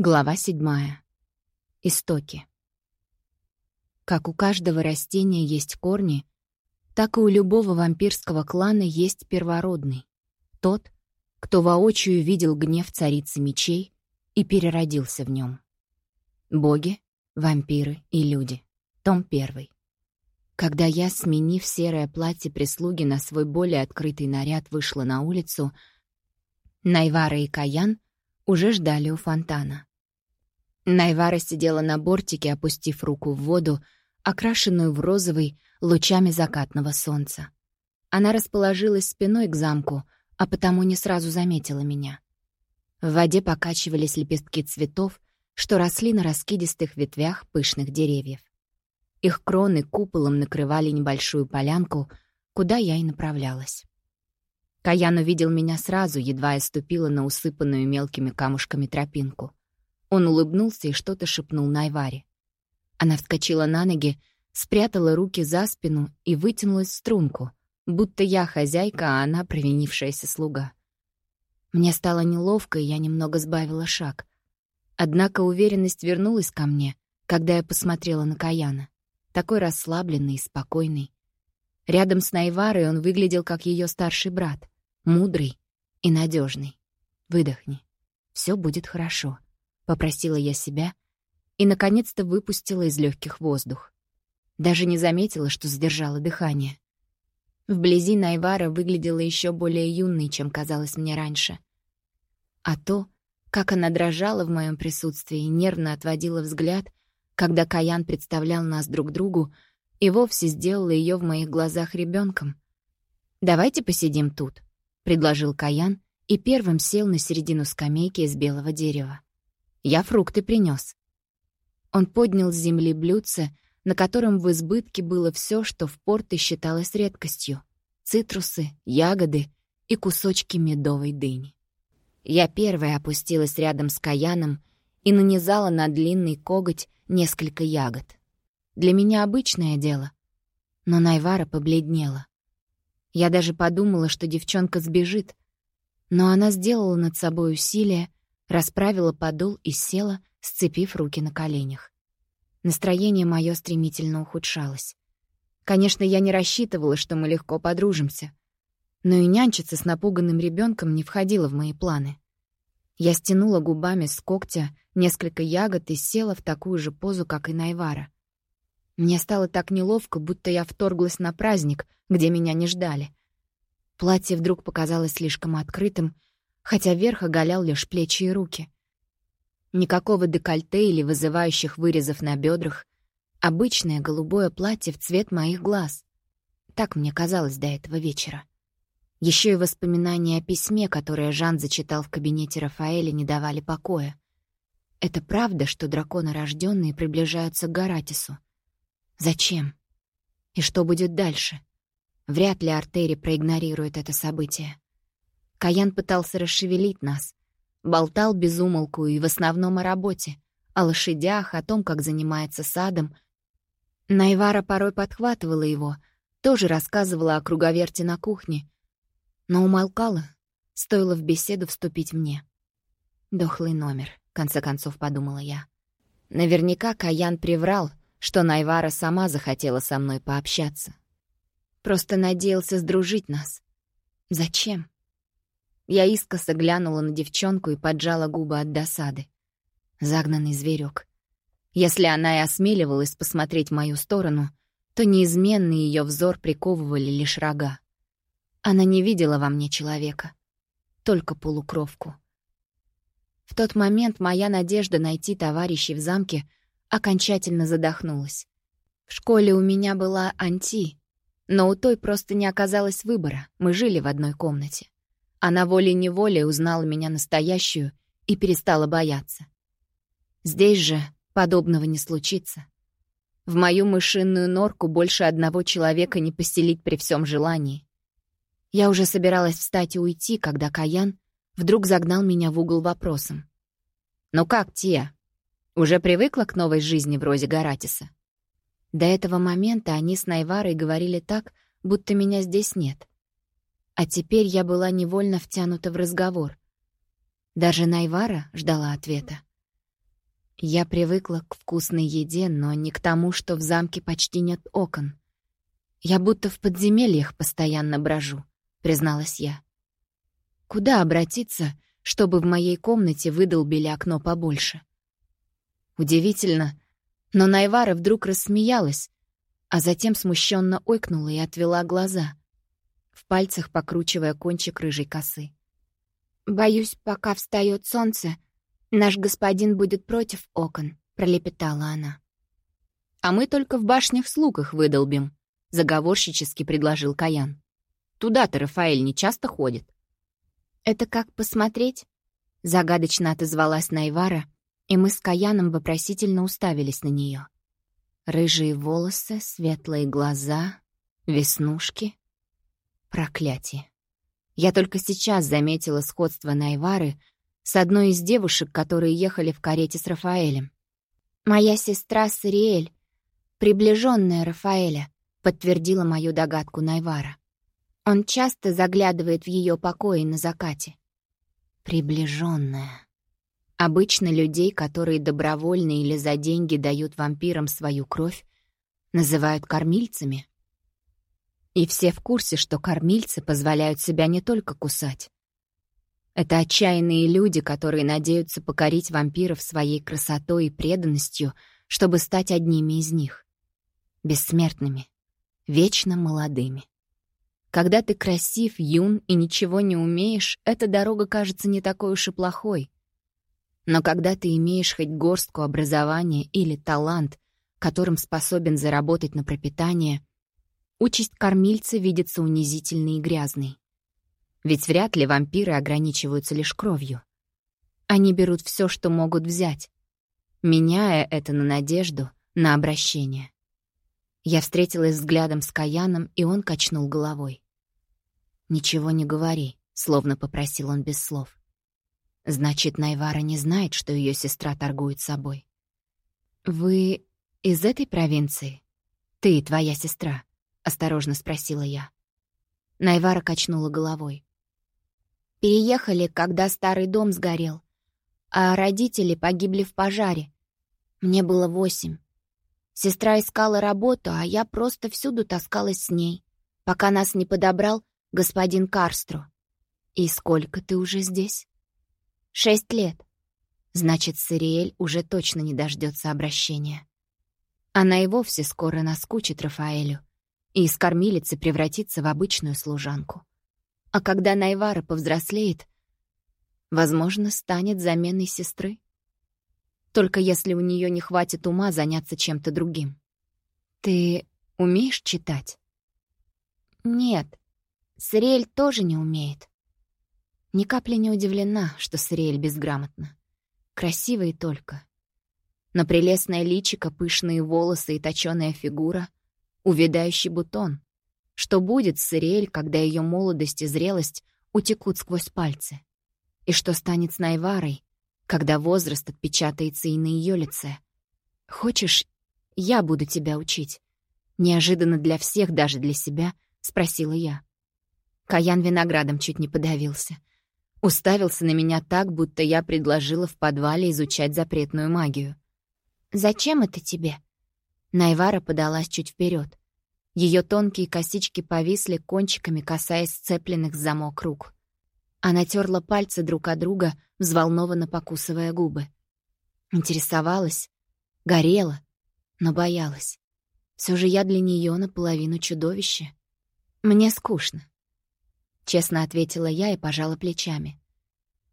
Глава седьмая. Истоки. Как у каждого растения есть корни, так и у любого вампирского клана есть первородный. Тот, кто воочию видел гнев царицы мечей и переродился в нем. Боги, вампиры и люди. Том первый. Когда я, сменив серое платье прислуги на свой более открытый наряд, вышла на улицу, Найвара и Каян уже ждали у фонтана. Найвара сидела на бортике, опустив руку в воду, окрашенную в розовый лучами закатного солнца. Она расположилась спиной к замку, а потому не сразу заметила меня. В воде покачивались лепестки цветов, что росли на раскидистых ветвях пышных деревьев. Их кроны куполом накрывали небольшую полянку, куда я и направлялась. Каян увидел меня сразу, едва я ступила на усыпанную мелкими камушками тропинку. Он улыбнулся и что-то шепнул Найваре. Она вскочила на ноги, спрятала руки за спину и вытянулась в струнку, будто я хозяйка, а она провинившаяся слуга. Мне стало неловко, и я немного сбавила шаг. Однако уверенность вернулась ко мне, когда я посмотрела на Каяна. Такой расслабленный и спокойный. Рядом с Найварой он выглядел как ее старший брат, мудрый и надежный. Выдохни. Все будет хорошо. Попросила я себя и, наконец-то, выпустила из легких воздух. Даже не заметила, что задержала дыхание. Вблизи Найвара выглядела еще более юной, чем казалось мне раньше. А то, как она дрожала в моем присутствии и нервно отводила взгляд, когда Каян представлял нас друг другу, и вовсе сделала ее в моих глазах ребенком. «Давайте посидим тут», — предложил Каян и первым сел на середину скамейки из белого дерева. Я фрукты принес. Он поднял с земли блюдце, на котором в избытке было все, что в порте считалось редкостью. Цитрусы, ягоды и кусочки медовой дыни. Я первая опустилась рядом с Каяном и нанизала на длинный коготь несколько ягод. Для меня обычное дело. Но Найвара побледнела. Я даже подумала, что девчонка сбежит. Но она сделала над собой усилие, расправила подол и села, сцепив руки на коленях. Настроение мое стремительно ухудшалось. Конечно, я не рассчитывала, что мы легко подружимся. Но и нянчиться с напуганным ребенком не входило в мои планы. Я стянула губами с когтя несколько ягод и села в такую же позу, как и Найвара. Мне стало так неловко, будто я вторглась на праздник, где меня не ждали. Платье вдруг показалось слишком открытым, хотя верх оголял лишь плечи и руки. Никакого декольте или вызывающих вырезов на бедрах. Обычное голубое платье в цвет моих глаз. Так мне казалось до этого вечера. Еще и воспоминания о письме, которое Жан зачитал в кабинете Рафаэля, не давали покоя. Это правда, что драконы рожденные приближаются к Гаратису? Зачем? И что будет дальше? Вряд ли Артери проигнорирует это событие. Каян пытался расшевелить нас. Болтал без умолку и в основном о работе, о лошадях, о том, как занимается садом. Найвара порой подхватывала его, тоже рассказывала о круговерте на кухне, но умолкала, стоило в беседу вступить мне. «Дохлый номер», — в конце концов подумала я. Наверняка Каян приврал, что Найвара сама захотела со мной пообщаться. Просто надеялся сдружить нас. Зачем? Я искоса глянула на девчонку и поджала губы от досады. Загнанный зверек. Если она и осмеливалась посмотреть в мою сторону, то неизменный ее взор приковывали лишь рога. Она не видела во мне человека, только полукровку. В тот момент моя надежда найти товарищей в замке окончательно задохнулась. В школе у меня была анти, но у той просто не оказалось выбора, мы жили в одной комнате. Она волей-неволей узнала меня настоящую и перестала бояться. Здесь же подобного не случится. В мою мышиную норку больше одного человека не поселить при всем желании. Я уже собиралась встать и уйти, когда Каян вдруг загнал меня в угол вопросом. «Ну как, Тия, уже привыкла к новой жизни в розе Гаратиса?» До этого момента они с Найварой говорили так, будто меня здесь нет. А теперь я была невольно втянута в разговор. Даже Найвара ждала ответа. Я привыкла к вкусной еде, но не к тому, что в замке почти нет окон. Я будто в подземельях постоянно брожу, призналась я. Куда обратиться, чтобы в моей комнате выдолбили окно побольше? Удивительно, но Найвара вдруг рассмеялась, а затем смущенно ойкнула и отвела глаза, в пальцах покручивая кончик рыжей косы. «Боюсь, пока встает солнце, наш господин будет против окон», — пролепетала она. «А мы только в башнях слуг их выдолбим», — заговорщически предложил Каян. «Туда-то Рафаэль не часто ходит». «Это как посмотреть?» — загадочно отозвалась Найвара, и мы с Каяном вопросительно уставились на нее. Рыжие волосы, светлые глаза, веснушки. Проклятие. Я только сейчас заметила сходство Найвары с одной из девушек, которые ехали в карете с Рафаэлем. «Моя сестра Сариэль, приближенная Рафаэля», подтвердила мою догадку Найвара. Он часто заглядывает в ее покои на закате. Приближенная. Обычно людей, которые добровольно или за деньги дают вампирам свою кровь, называют кормильцами. И все в курсе, что кормильцы позволяют себя не только кусать. Это отчаянные люди, которые надеются покорить вампиров своей красотой и преданностью, чтобы стать одними из них. Бессмертными, вечно молодыми. Когда ты красив, юн и ничего не умеешь, эта дорога кажется не такой уж и плохой. Но когда ты имеешь хоть горстку образования или талант, которым способен заработать на пропитание, Участь кормильца видится унизительной и грязной. Ведь вряд ли вампиры ограничиваются лишь кровью. Они берут все, что могут взять, меняя это на надежду, на обращение. Я встретилась взглядом с Каяном, и он качнул головой. «Ничего не говори», — словно попросил он без слов. «Значит, Найвара не знает, что ее сестра торгует собой». «Вы из этой провинции? Ты и твоя сестра?» Осторожно спросила я. Найвара качнула головой. Переехали, когда старый дом сгорел, а родители погибли в пожаре. Мне было восемь. Сестра искала работу, а я просто всюду таскалась с ней, пока нас не подобрал господин Карстру. «И сколько ты уже здесь?» «Шесть лет. Значит, Сириэль уже точно не дождется обращения. Она и вовсе скоро наскучит Рафаэлю и из кормилицы превратится в обычную служанку. А когда Найвара повзрослеет, возможно, станет заменой сестры. Только если у нее не хватит ума заняться чем-то другим. Ты умеешь читать? Нет, Сриэль тоже не умеет. Ни капли не удивлена, что Сриэль безграмотна. Красивая только. Но прелестное личико, пышные волосы и точёная фигура увядающий бутон. Что будет с Ириэль, когда ее молодость и зрелость утекут сквозь пальцы? И что станет с Найварой, когда возраст отпечатается и на ее лице? «Хочешь, я буду тебя учить?» Неожиданно для всех, даже для себя, спросила я. Каян виноградом чуть не подавился. Уставился на меня так, будто я предложила в подвале изучать запретную магию. «Зачем это тебе?» Найвара подалась чуть вперед. Ее тонкие косички повисли кончиками, касаясь сцепленных замок рук. Она терла пальцы друг от друга, взволнованно покусывая губы. Интересовалась, горела, но боялась. Все же я для нее наполовину чудовище. Мне скучно. Честно ответила я и пожала плечами.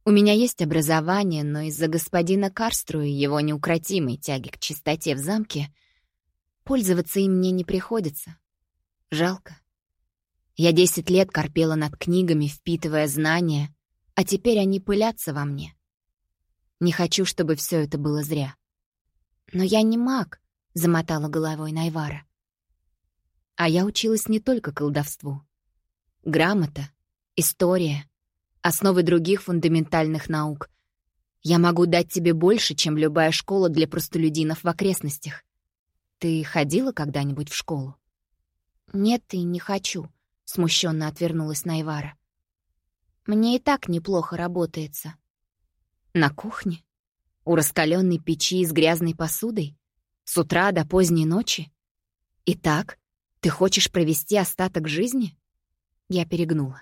У меня есть образование, но из-за господина Карстру и его неукротимой тяги к чистоте в замке пользоваться им мне не приходится. Жалко. Я десять лет корпела над книгами, впитывая знания, а теперь они пылятся во мне. Не хочу, чтобы все это было зря. «Но я не маг», — замотала головой Найвара. А я училась не только колдовству. Грамота, история, основы других фундаментальных наук. Я могу дать тебе больше, чем любая школа для простолюдинов в окрестностях. Ты ходила когда-нибудь в школу? «Нет, и не хочу», — смущенно отвернулась Найвара. «Мне и так неплохо работается». «На кухне?» У раскаленной печи с грязной посудой? С утра до поздней ночи? Итак, ты хочешь провести остаток жизни? Я перегнула.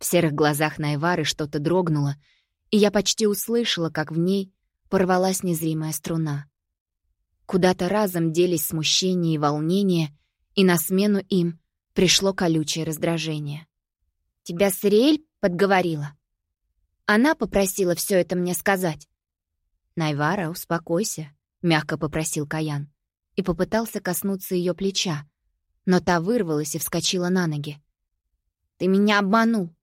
В серых глазах Найвары что-то дрогнуло, и я почти услышала, как в ней порвалась незримая струна. Куда-то разом делись смущение и волнение, и на смену им пришло колючее раздражение. «Тебя Сириэль подговорила?» Она попросила все это мне сказать. «Найвара, успокойся», — мягко попросил Каян и попытался коснуться ее плеча, но та вырвалась и вскочила на ноги. «Ты меня обманул.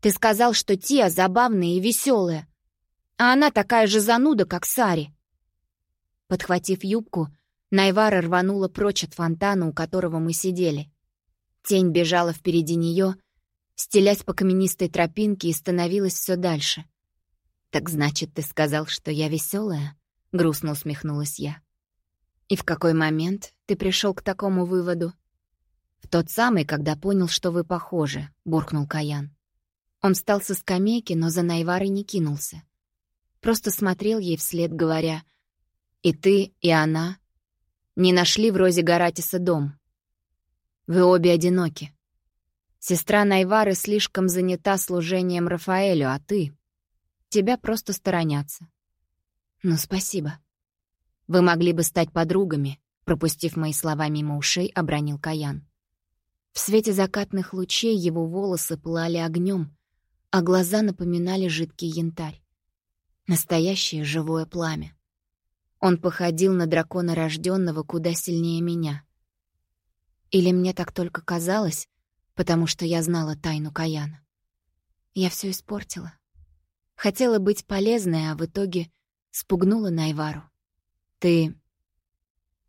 Ты сказал, что Тия забавная и веселая, а она такая же зануда, как Сари». Подхватив юбку, Найвара рванула прочь от фонтана, у которого мы сидели. Тень бежала впереди нее, стелясь по каменистой тропинке и становилась все дальше. «Так значит, ты сказал, что я веселая? грустно усмехнулась я. «И в какой момент ты пришел к такому выводу?» «В тот самый, когда понял, что вы похожи», — буркнул Каян. Он встал со скамейки, но за Найварой не кинулся. Просто смотрел ей вслед, говоря — и ты, и она не нашли в Розе Гаратиса дом. Вы обе одиноки. Сестра Найвары слишком занята служением Рафаэлю, а ты... Тебя просто сторонятся. Ну, спасибо. Вы могли бы стать подругами, пропустив мои слова мимо ушей, обронил Каян. В свете закатных лучей его волосы пылали огнем, а глаза напоминали жидкий янтарь. Настоящее живое пламя. Он походил на дракона рожденного куда сильнее меня. Или мне так только казалось, потому что я знала тайну Каяна. Я все испортила. Хотела быть полезной, а в итоге спугнула Найвару. Ты...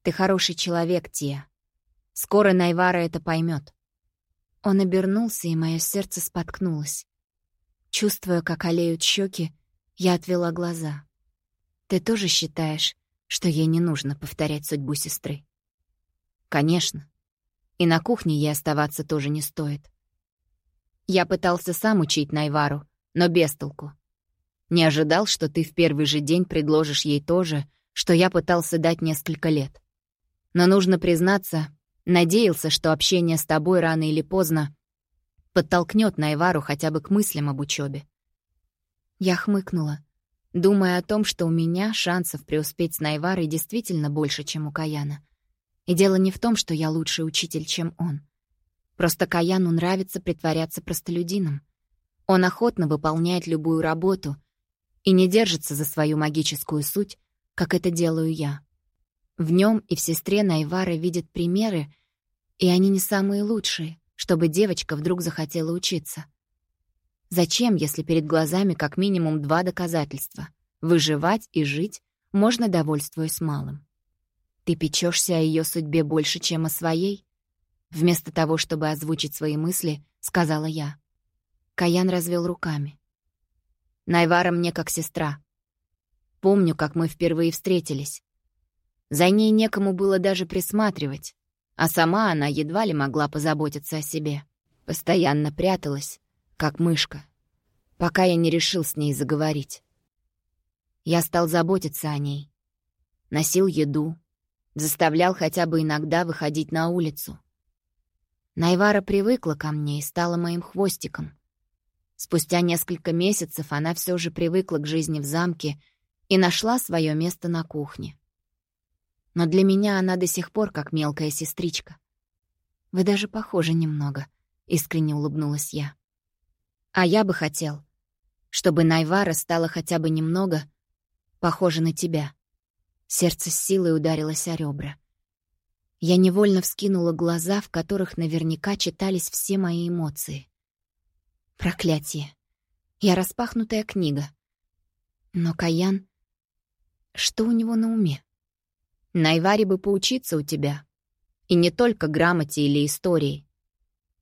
Ты хороший человек, Тия. Скоро Найвара это поймет. Он обернулся, и мое сердце споткнулось. Чувствуя, как олеют щеки, я отвела глаза. Ты тоже считаешь, что ей не нужно повторять судьбу сестры. Конечно. И на кухне ей оставаться тоже не стоит. Я пытался сам учить Найвару, но без толку. Не ожидал, что ты в первый же день предложишь ей то же, что я пытался дать несколько лет. Но нужно признаться, надеялся, что общение с тобой рано или поздно подтолкнет Найвару хотя бы к мыслям об учебе. Я хмыкнула думая о том, что у меня шансов преуспеть с Найварой действительно больше, чем у Каяна. И дело не в том, что я лучший учитель, чем он. Просто Каяну нравится притворяться простолюдином. Он охотно выполняет любую работу и не держится за свою магическую суть, как это делаю я. В нем и в сестре Найвары видят примеры, и они не самые лучшие, чтобы девочка вдруг захотела учиться. Зачем, если перед глазами как минимум два доказательства? Выживать и жить можно, довольствуясь малым. Ты печешься о ее судьбе больше, чем о своей? Вместо того, чтобы озвучить свои мысли, сказала я. Каян развел руками. Найвара мне как сестра. Помню, как мы впервые встретились. За ней некому было даже присматривать, а сама она едва ли могла позаботиться о себе. Постоянно пряталась, как мышка, пока я не решил с ней заговорить. Я стал заботиться о ней. Носил еду, заставлял хотя бы иногда выходить на улицу. Найвара привыкла ко мне и стала моим хвостиком. Спустя несколько месяцев она все же привыкла к жизни в замке и нашла свое место на кухне. Но для меня она до сих пор как мелкая сестричка. «Вы даже похожи немного», — искренне улыбнулась я. А я бы хотел, чтобы Найвара стала хотя бы немного похожа на тебя. Сердце с силой ударилось о ребра. Я невольно вскинула глаза, в которых наверняка читались все мои эмоции. Проклятие. Я распахнутая книга. Но Каян... Что у него на уме? Найваре бы поучиться у тебя. И не только грамоте или истории.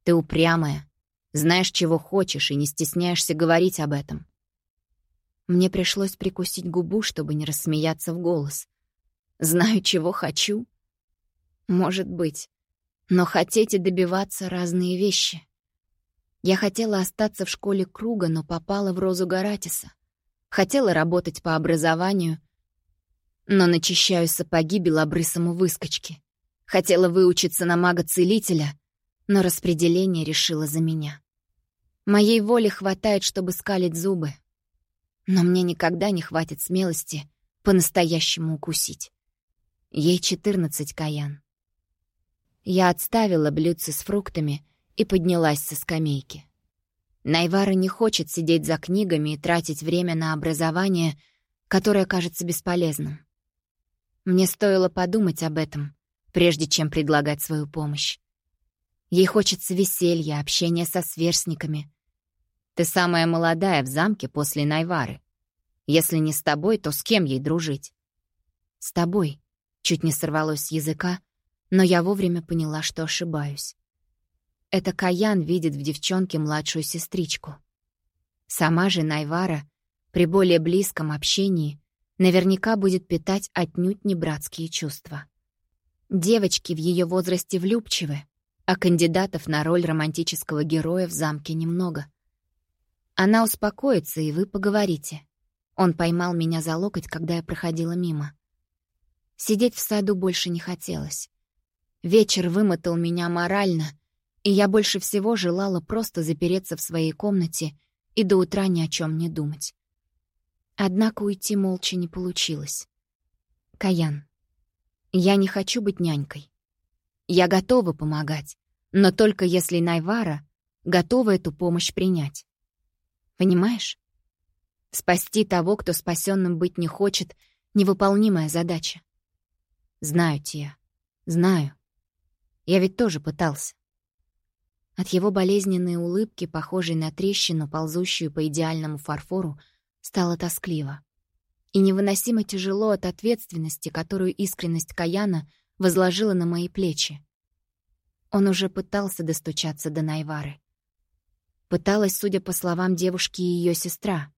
Ты упрямая, знаешь, чего хочешь, и не стесняешься говорить об этом. Мне пришлось прикусить губу, чтобы не рассмеяться в голос. Знаю, чего хочу? Может быть. Но хотеть и добиваться — разные вещи. Я хотела остаться в школе круга, но попала в Розу Гаратиса. Хотела работать по образованию, Но начищаю сапоги белобрысому выскочке. Хотела выучиться на мага-целителя, но распределение решило за меня. Моей воли хватает, чтобы скалить зубы. Но мне никогда не хватит смелости по-настоящему укусить. Ей 14 каян. Я отставила блюдце с фруктами и поднялась со скамейки. Найвара не хочет сидеть за книгами и тратить время на образование, которое кажется бесполезным. Мне стоило подумать об этом, прежде чем предлагать свою помощь. Ей хочется веселья, общения со сверстниками. Ты самая молодая в замке после Найвары. Если не с тобой, то с кем ей дружить? С тобой. Чуть не сорвалось с языка, но я вовремя поняла, что ошибаюсь. Это Каян видит в девчонке младшую сестричку. Сама же Найвара при более близком общении наверняка будет питать отнюдь не братские чувства. Девочки в ее возрасте влюбчивы, а кандидатов на роль романтического героя в замке немного. Она успокоится, и вы поговорите. Он поймал меня за локоть, когда я проходила мимо. Сидеть в саду больше не хотелось. Вечер вымотал меня морально, и я больше всего желала просто запереться в своей комнате и до утра ни о чем не думать. Однако уйти молча не получилось. Каян, я не хочу быть нянькой. Я готова помогать, но только если Найвара готова эту помощь принять. Понимаешь? Спасти того, кто спасенным быть не хочет, невыполнимая задача. Знаю, Тия, знаю. Я ведь тоже пытался. От его болезненной улыбки, похожей на трещину, ползущую по идеальному фарфору, стало тоскливо. И невыносимо тяжело от ответственности, которую искренность Каяна возложила на мои плечи. Он уже пытался достучаться до Найвары. Пыталась, судя по словам девушки, и ее сестра.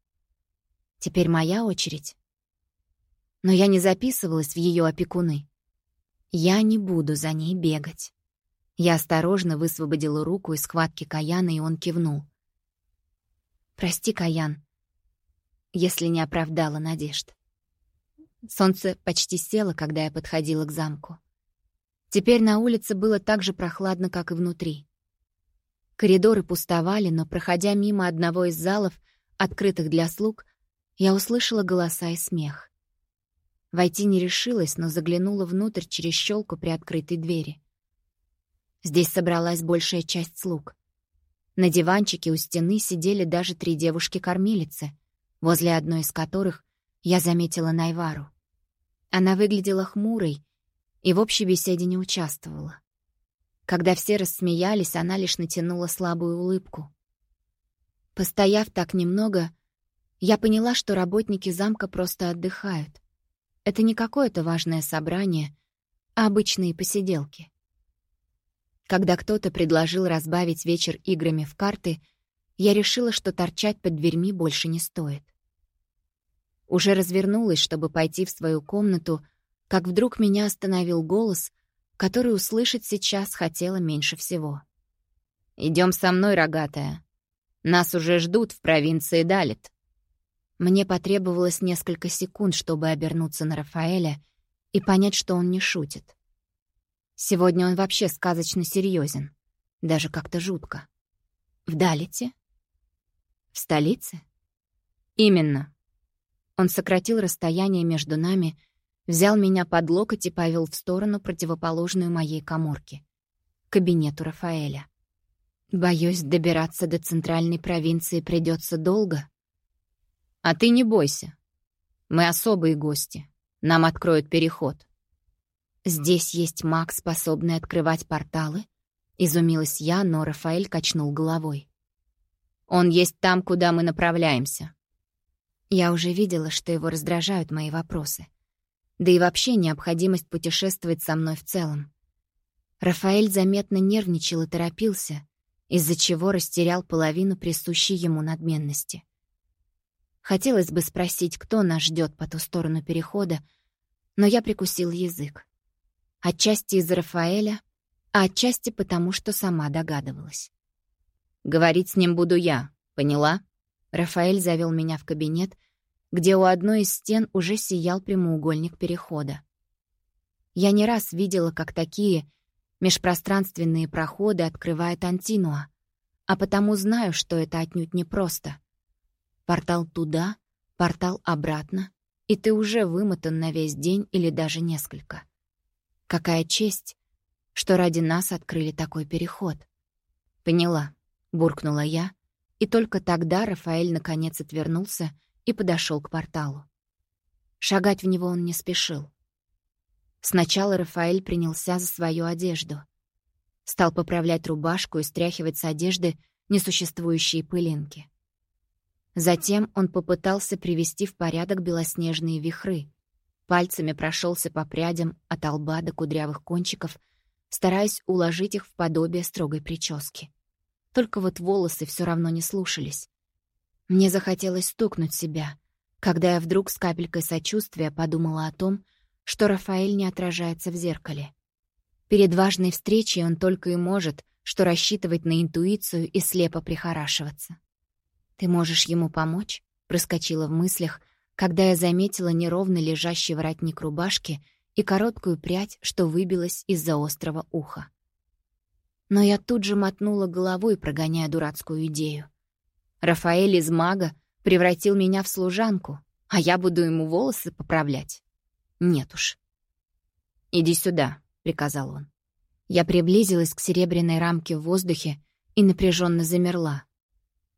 Теперь моя очередь. Но я не записывалась в ее опекуны. Я не буду за ней бегать. Я осторожно высвободила руку из схватки Каяна, и он кивнул. «Прости, Каян, если не оправдала надежд». Солнце почти село, когда я подходила к замку. Теперь на улице было так же прохладно, как и внутри. Коридоры пустовали, но, проходя мимо одного из залов, открытых для слуг, я услышала голоса и смех. Войти не решилась, но заглянула внутрь через щелку при открытой двери. Здесь собралась большая часть слуг. На диванчике у стены сидели даже три девушки-кормилицы, возле одной из которых я заметила Найвару. Она выглядела хмурой и в общей беседе не участвовала. Когда все рассмеялись, она лишь натянула слабую улыбку. Постояв так немного, я поняла, что работники замка просто отдыхают. Это не какое-то важное собрание, а обычные посиделки. Когда кто-то предложил разбавить вечер играми в карты, я решила, что торчать под дверьми больше не стоит. Уже развернулась, чтобы пойти в свою комнату, как вдруг меня остановил голос, который услышать сейчас хотела меньше всего. «Идем со мной, рогатая. Нас уже ждут в провинции Далит». Мне потребовалось несколько секунд, чтобы обернуться на Рафаэля и понять, что он не шутит. Сегодня он вообще сказочно серьезен, даже как-то жутко. В Далите? В столице? Именно. Он сократил расстояние между нами — взял меня под локоть и повел в сторону, противоположную моей коморке, кабинету Рафаэля. Боюсь, добираться до центральной провинции придется долго. А ты не бойся. Мы особые гости. Нам откроют переход. Здесь есть маг, способный открывать порталы? Изумилась я, но Рафаэль качнул головой. Он есть там, куда мы направляемся. Я уже видела, что его раздражают мои вопросы да и вообще необходимость путешествовать со мной в целом. Рафаэль заметно нервничал и торопился, из-за чего растерял половину присущей ему надменности. Хотелось бы спросить, кто нас ждет по ту сторону перехода, но я прикусил язык. Отчасти из-за Рафаэля, а отчасти потому, что сама догадывалась. «Говорить с ним буду я, поняла?» Рафаэль завел меня в кабинет, где у одной из стен уже сиял прямоугольник перехода. Я не раз видела, как такие межпространственные проходы открывает Антинуа, а потому знаю, что это отнюдь непросто. Портал туда, портал обратно, и ты уже вымотан на весь день или даже несколько. Какая честь, что ради нас открыли такой переход. Поняла, буркнула я, и только тогда Рафаэль наконец отвернулся и подошел к порталу. Шагать в него он не спешил. Сначала Рафаэль принялся за свою одежду. Стал поправлять рубашку и стряхивать с одежды несуществующие пылинки. Затем он попытался привести в порядок белоснежные вихры. Пальцами прошелся по прядям от лба до кудрявых кончиков, стараясь уложить их в подобие строгой прически. Только вот волосы все равно не слушались. Мне захотелось стукнуть себя, когда я вдруг с капелькой сочувствия подумала о том, что Рафаэль не отражается в зеркале. Перед важной встречей он только и может, что рассчитывать на интуицию и слепо прихорашиваться. «Ты можешь ему помочь?» — проскочила в мыслях, когда я заметила неровно лежащий воротник рубашки и короткую прядь, что выбилась из-за острого уха. Но я тут же мотнула головой, прогоняя дурацкую идею. Рафаэль из мага превратил меня в служанку, а я буду ему волосы поправлять. Нет уж. «Иди сюда», — приказал он. Я приблизилась к серебряной рамке в воздухе и напряженно замерла.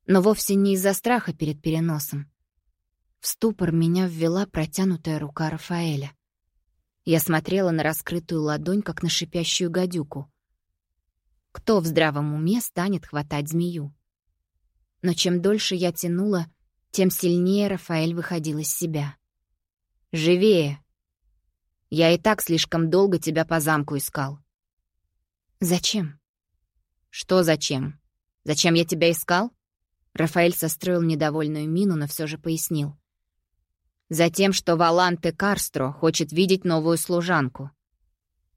Но вовсе не из-за страха перед переносом. В ступор меня ввела протянутая рука Рафаэля. Я смотрела на раскрытую ладонь, как на шипящую гадюку. Кто в здравом уме станет хватать змею? Но чем дольше я тянула, тем сильнее Рафаэль выходил из себя. «Живее!» «Я и так слишком долго тебя по замку искал». «Зачем?» «Что зачем? Зачем я тебя искал?» Рафаэль состроил недовольную мину, но все же пояснил. «Затем, что Валанте Карстро хочет видеть новую служанку.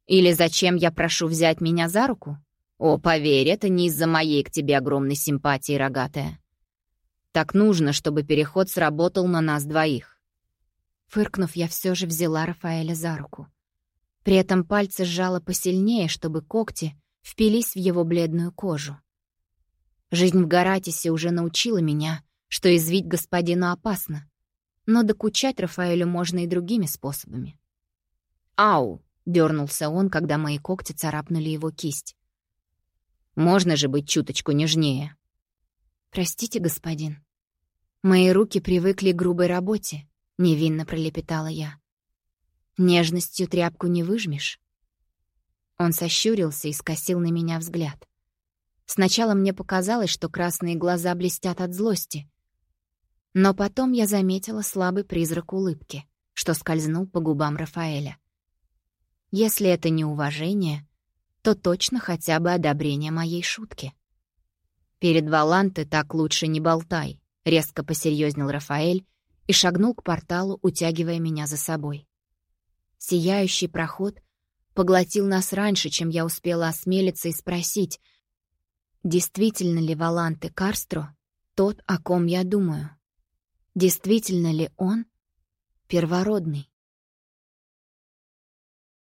Или зачем я прошу взять меня за руку? О, поверь, это не из-за моей к тебе огромной симпатии, рогатая. Так нужно, чтобы переход сработал на нас двоих. Фыркнув, я все же взяла Рафаэля за руку. При этом пальцы сжала посильнее, чтобы когти впились в его бледную кожу. Жизнь в Гаратисе уже научила меня, что извить господину опасно, но докучать Рафаэлю можно и другими способами. «Ау!» — дернулся он, когда мои когти царапнули его кисть. Можно же быть чуточку нежнее. «Простите, господин. Мои руки привыкли к грубой работе», — невинно пролепетала я. «Нежностью тряпку не выжмешь». Он сощурился и скосил на меня взгляд. Сначала мне показалось, что красные глаза блестят от злости. Но потом я заметила слабый призрак улыбки, что скользнул по губам Рафаэля. Если это не уважение, то точно хотя бы одобрение моей шутки. «Перед Валанты так лучше не болтай», — резко посерьезнел Рафаэль и шагнул к порталу, утягивая меня за собой. Сияющий проход поглотил нас раньше, чем я успела осмелиться и спросить, действительно ли Валанте Карстро тот, о ком я думаю? Действительно ли он первородный?